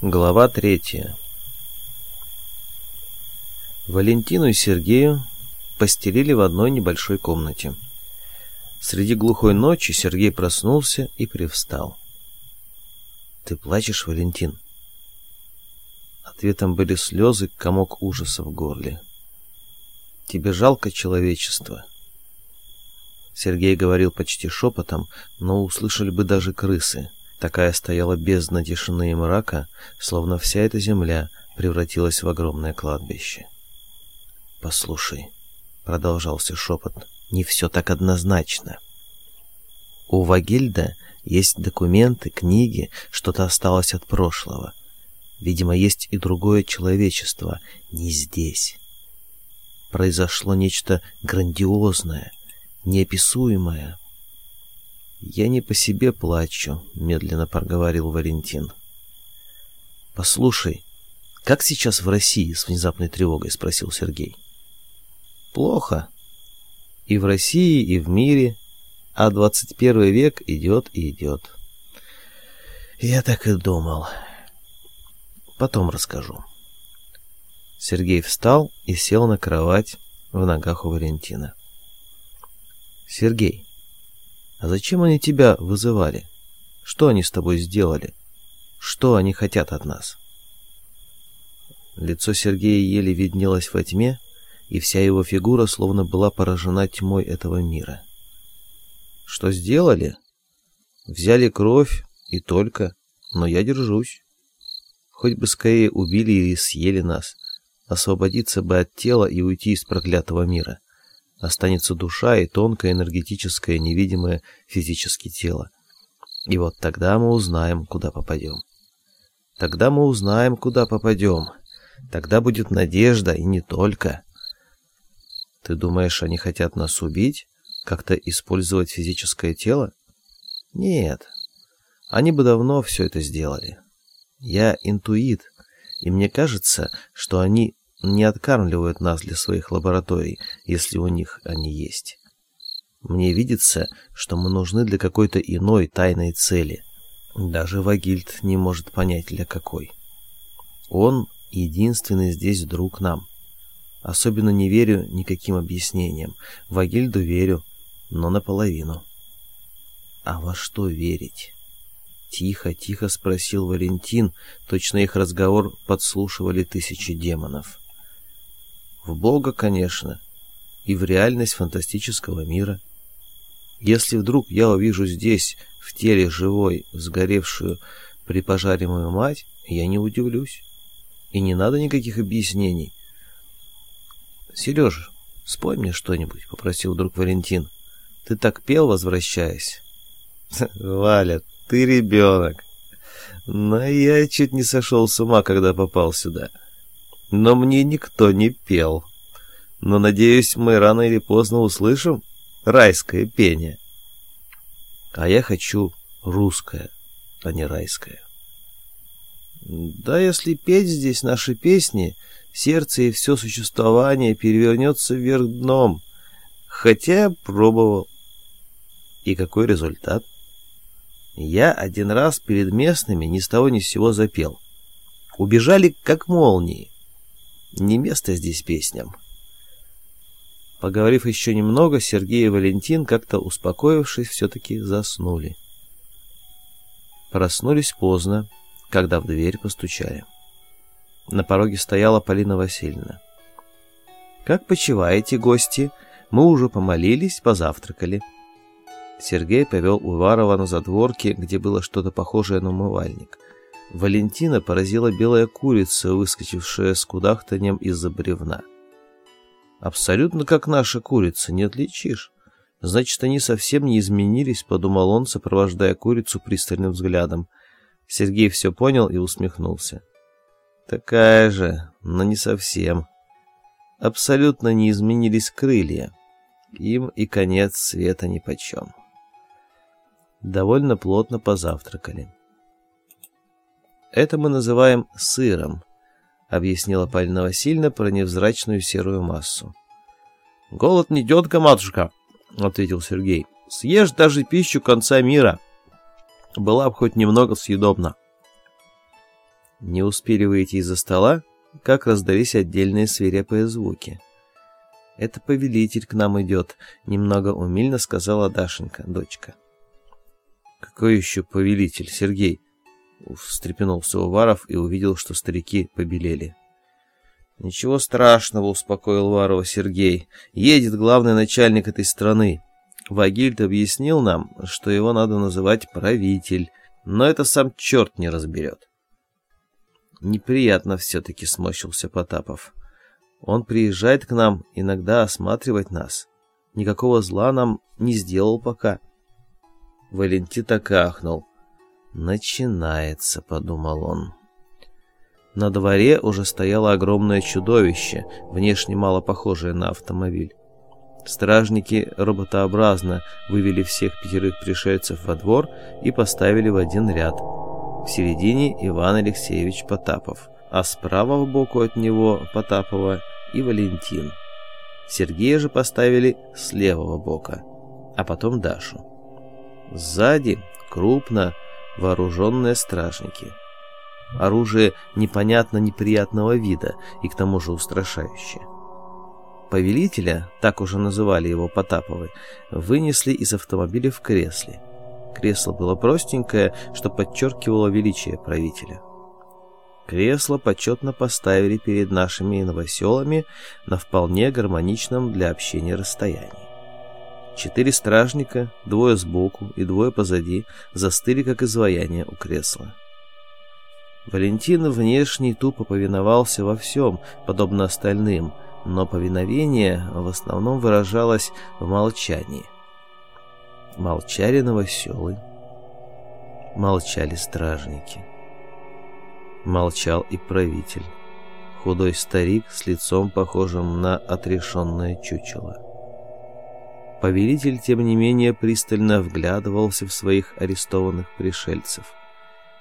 Глава третья Валентину и Сергею постелили в одной небольшой комнате. Среди глухой ночи Сергей проснулся и привстал. «Ты плачешь, Валентин?» Ответом были слезы, комок ужаса в горле. «Тебе жалко человечество?» Сергей говорил почти шепотом, но услышали бы даже крысы. Такая стояла бездна тишины и мрака, словно вся эта земля превратилась в огромное кладбище. «Послушай», — продолжался шепот, — «не все так однозначно. У Вагильда есть документы, книги, что-то осталось от прошлого. Видимо, есть и другое человечество, не здесь. Произошло нечто грандиозное, неописуемое, «Я не по себе плачу», — медленно проговорил Валентин. «Послушай, как сейчас в России?» — с внезапной тревогой спросил Сергей. «Плохо. И в России, и в мире. А 21 век идет и идет». «Я так и думал. Потом расскажу». Сергей встал и сел на кровать в ногах у Валентина. «Сергей, а зачем они тебя вызывали? Что они с тобой сделали? Что они хотят от нас? Лицо Сергея еле виднелось во тьме, и вся его фигура словно была поражена тьмой этого мира. Что сделали? Взяли кровь и только, но я держусь. Хоть бы скорее убили и съели нас, освободиться бы от тела и уйти из проклятого мира. Останется душа и тонкое энергетическое, невидимое физически тело. И вот тогда мы узнаем, куда попадем. Тогда мы узнаем, куда попадем. Тогда будет надежда, и не только. Ты думаешь, они хотят нас убить? Как-то использовать физическое тело? Нет. Они бы давно все это сделали. Я интуит, и мне кажется, что они не откармливают нас для своих лабораторий, если у них они есть. Мне видится, что мы нужны для какой-то иной тайной цели. Даже Вагильд не может понять, для какой. Он единственный здесь друг нам. Особенно не верю никаким объяснениям. Вагильду верю, но наполовину. А во что верить? Тихо, тихо спросил Валентин. Точно их разговор подслушивали тысячи демонов. В Бога, конечно, и в реальность фантастического мира. Если вдруг я увижу здесь, в теле живой, сгоревшую при пожаре мою мать, я не удивлюсь. И не надо никаких объяснений. «Сережа, спой мне что-нибудь», — попросил друг Валентин. «Ты так пел, возвращаясь?» «Валя, ты ребенок. Но я чуть не сошел с ума, когда попал сюда» но мне никто не пел. Но, надеюсь, мы рано или поздно услышим райское пение. А я хочу русское, а не райское. Да если петь здесь наши песни, сердце и все существование перевернется вверх дном. Хотя пробовал. И какой результат? Я один раз перед местными ни с того ни с сего запел. Убежали как молнии. Не место здесь песням. Поговорив еще немного, Сергей и Валентин, как-то успокоившись, все-таки заснули. Проснулись поздно, когда в дверь постучали. На пороге стояла Полина Васильевна. «Как почиваете, гости? Мы уже помолились, позавтракали». Сергей повел Уварова на задворке, где было что-то похожее на умывальник. Валентина поразила белая курица, выскочившая с кудахтанем из-за бревна. «Абсолютно как наша курица, не отличишь. Значит, они совсем не изменились», — подумал он, сопровождая курицу пристальным взглядом. Сергей все понял и усмехнулся. «Такая же, но не совсем. Абсолютно не изменились крылья. Им и конец света нипочем». Довольно плотно позавтракали. Это мы называем сыром, объяснила Полина Васильевна про невзрачную серую массу. Голод не тетка, матушка, ответил Сергей. Съешь даже пищу конца мира. Была бы хоть немного съедобна. Не успели выйти из-за стола, как раздались отдельные свирепые звуки. «Это повелитель к нам идет», — немного умильно сказала Дашенька, дочка. «Какой еще повелитель, Сергей?» — встрепенулся Уваров и увидел, что старики побелели. «Ничего страшного», — успокоил Уварова Сергей. «Едет главный начальник этой страны. Вагильд объяснил нам, что его надо называть правитель, но это сам черт не разберет». «Неприятно все-таки», — сморщился Потапов. «Он приезжает к нам иногда осматривать нас. Никакого зла нам не сделал пока». Валентин так ахнул. «Начинается», — подумал он. На дворе уже стояло огромное чудовище, внешне мало похожее на автомобиль. Стражники роботообразно вывели всех пятерых пришельцев во двор и поставили в один ряд. В середине Иван Алексеевич Потапов, а справа в боку от него Потапова и Валентин. Сергея же поставили с левого бока, а потом Дашу. Сзади, крупно, вооруженные стражники. Оружие непонятно неприятного вида и к тому же устрашающее. Повелителя, так уже называли его Потаповы, вынесли из автомобиля в кресле. Кресло было простенькое, что подчеркивало величие правителя. Кресло почетно поставили перед нашими новоселами на вполне гармоничном для общения расстоянии. Четыре стражника, двое сбоку и двое позади, застыли как изваяние у кресла. Валентин внешне тупо повиновался во всем, подобно остальным, но повиновение в основном выражалось в молчании. Молчали новоселы, молчали стражники. Молчал и правитель, худой старик с лицом, похожим на отрешенное чучело. Повелитель, тем не менее, пристально вглядывался в своих арестованных пришельцев.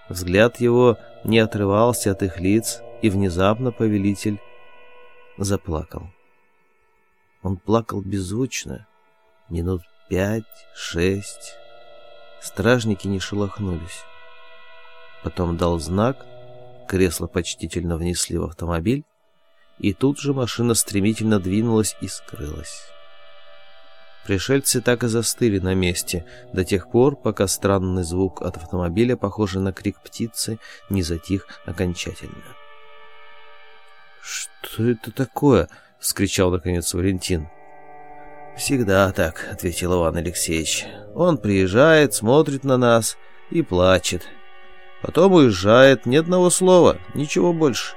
Взгляд его не отрывался от их лиц, и внезапно повелитель заплакал. Он плакал беззвучно, минут пять-шесть. Стражники не шелохнулись. Потом дал знак, кресло почтительно внесли в автомобиль, и тут же машина стремительно двинулась и скрылась. Пришельцы так и застыли на месте, до тех пор, пока странный звук от автомобиля, похожий на крик птицы, не затих окончательно. «Что это такое?» — вскричал наконец Валентин. «Всегда так», — ответил Иван Алексеевич. «Он приезжает, смотрит на нас и плачет. Потом уезжает, ни одного слова, ничего больше».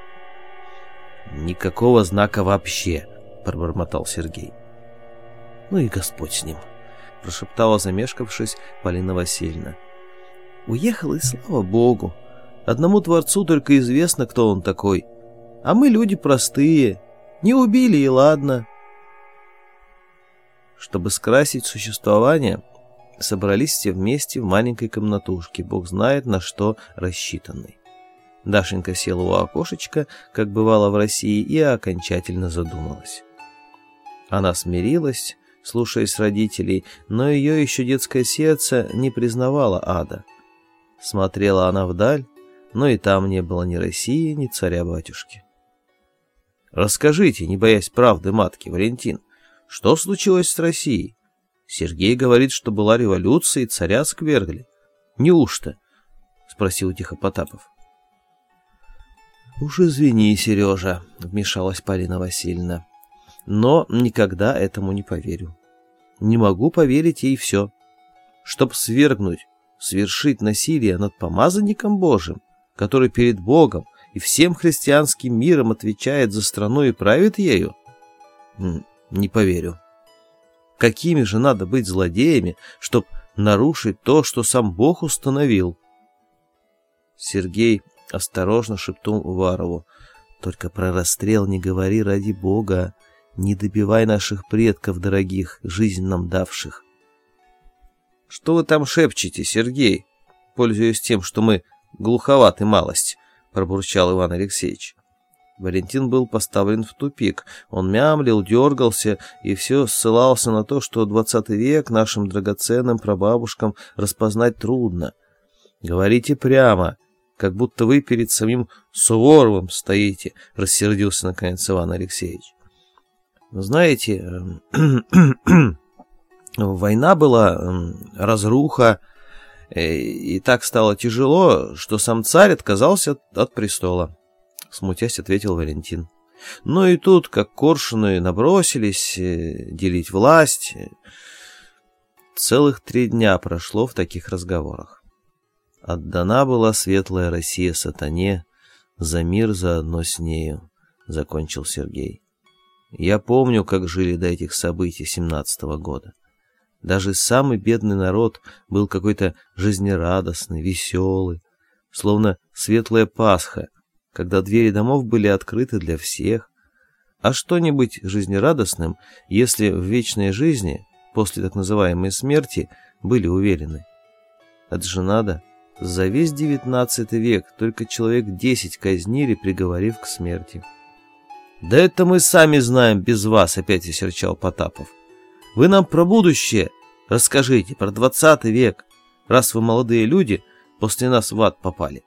«Никакого знака вообще», — пробормотал Сергей. Ну и Господь с ним, прошептала, замешкавшись, Полина Васильевна. Уехал, и слава Богу. Одному Творцу только известно, кто он такой. А мы люди простые. Не убили, и ладно. Чтобы скрасить существование, собрались все вместе в маленькой комнатушке, бог знает на что рассчитанной. Дашенька села у окошечка, как бывало в России, и окончательно задумалась. Она смирилась, слушаясь родителей, но ее еще детское сердце не признавало ада. Смотрела она вдаль, но и там не было ни России, ни царя-батюшки. «Расскажите, не боясь правды матки, Валентин, что случилось с Россией? Сергей говорит, что была революция и царя сквергли. Неужто?» — спросил тихо Потапов. «Уж извини, Сережа», — вмешалась Полина Васильевна но никогда этому не поверю. Не могу поверить ей все. Чтоб свергнуть, свершить насилие над помазанником Божьим, который перед Богом и всем христианским миром отвечает за страну и правит ею? Не поверю. Какими же надо быть злодеями, чтоб нарушить то, что сам Бог установил? Сергей осторожно шептал Уварову. «Только про расстрел не говори ради Бога. Не добивай наших предков дорогих, жизнь нам давших. Что вы там шепчете, Сергей? Пользуясь тем, что мы глуховаты малость, пробурчал Иван Алексеевич. Валентин был поставлен в тупик. Он мямлил, дергался и все ссылался на то, что двадцатый век нашим драгоценным прабабушкам распознать трудно. «Говорите прямо. как будто вы перед самим Суворовым стоите, рассердился наконец Иван Алексеевич. Знаете, война была, разруха, э, и так стало тяжело, что сам царь отказался от престола, смутясь ответил Валентин. Ну и тут, как коршуны набросились э, делить власть, целых три дня прошло в таких разговорах. Отдана была светлая Россия сатане, за мир заодно с нею, закончил Сергей. Я помню, как жили до этих событий семнадцатого года. Даже самый бедный народ был какой-то жизнерадостный, веселый, словно светлая Пасха, когда двери домов были открыты для всех. А что-нибудь жизнерадостным, если в вечной жизни, после так называемой смерти, были уверены? Это же надо. За весь девятнадцатый век только человек десять казнили, приговорив к смерти. «Да это мы сами знаем без вас», — опять осерчал Потапов. «Вы нам про будущее расскажите, про двадцатый век, раз вы молодые люди, после нас в ад попали».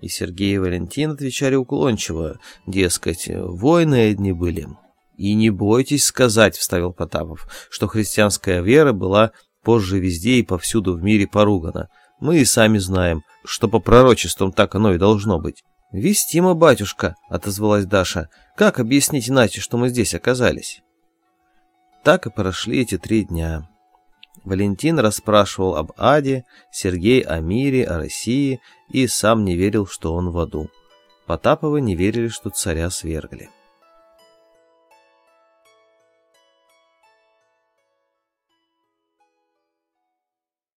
И Сергей и Валентин отвечали уклончиво, дескать, войны одни были. «И не бойтесь сказать», — вставил Потапов, «что христианская вера была позже везде и повсюду в мире поругана. Мы и сами знаем, что по пророчествам так оно и должно быть». «Вестимо, батюшка», — отозвалась Даша. «Как объяснить иначе, что мы здесь оказались?» Так и прошли эти три дня. Валентин расспрашивал об Аде, Сергей о мире, о России и сам не верил, что он в аду. Потаповы не верили, что царя свергли.